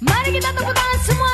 Mari kita tepuk tangan semua.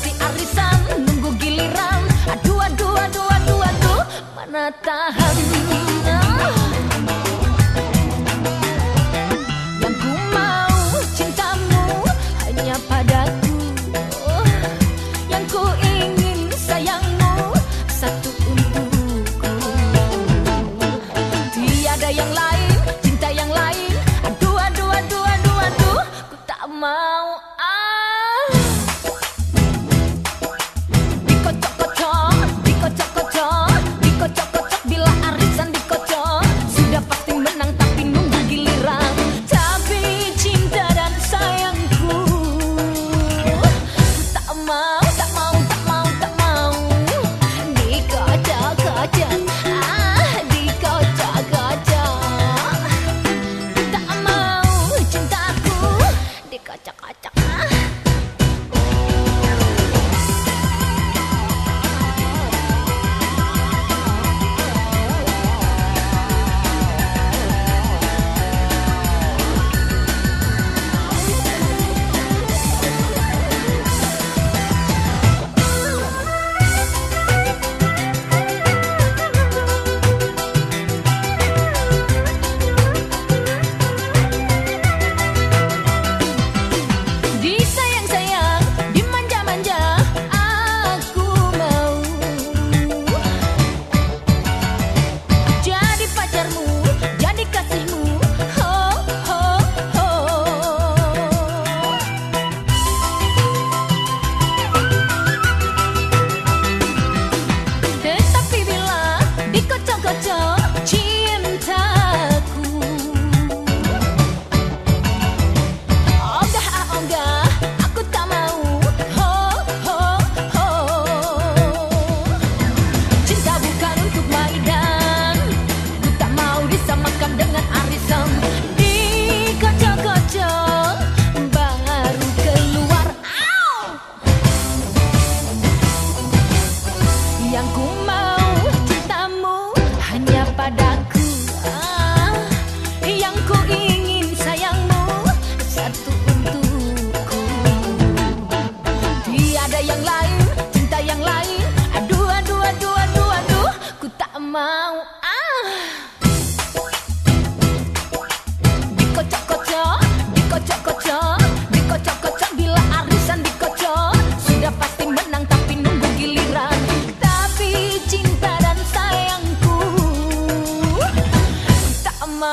Seperti arisan nunggu giliran. Aduh aduh aduh aduh aduh Mana tahan Yang ku mau cintamu hanya padaku. Yang ku ingin sayangmu satu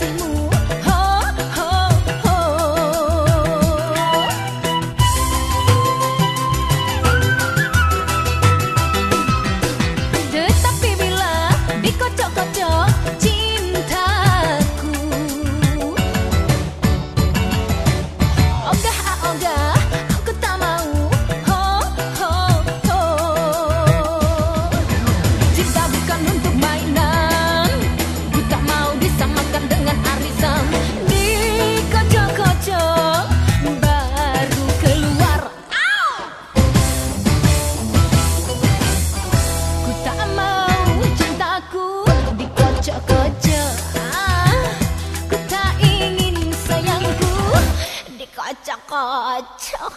Estoy muy 啊，巧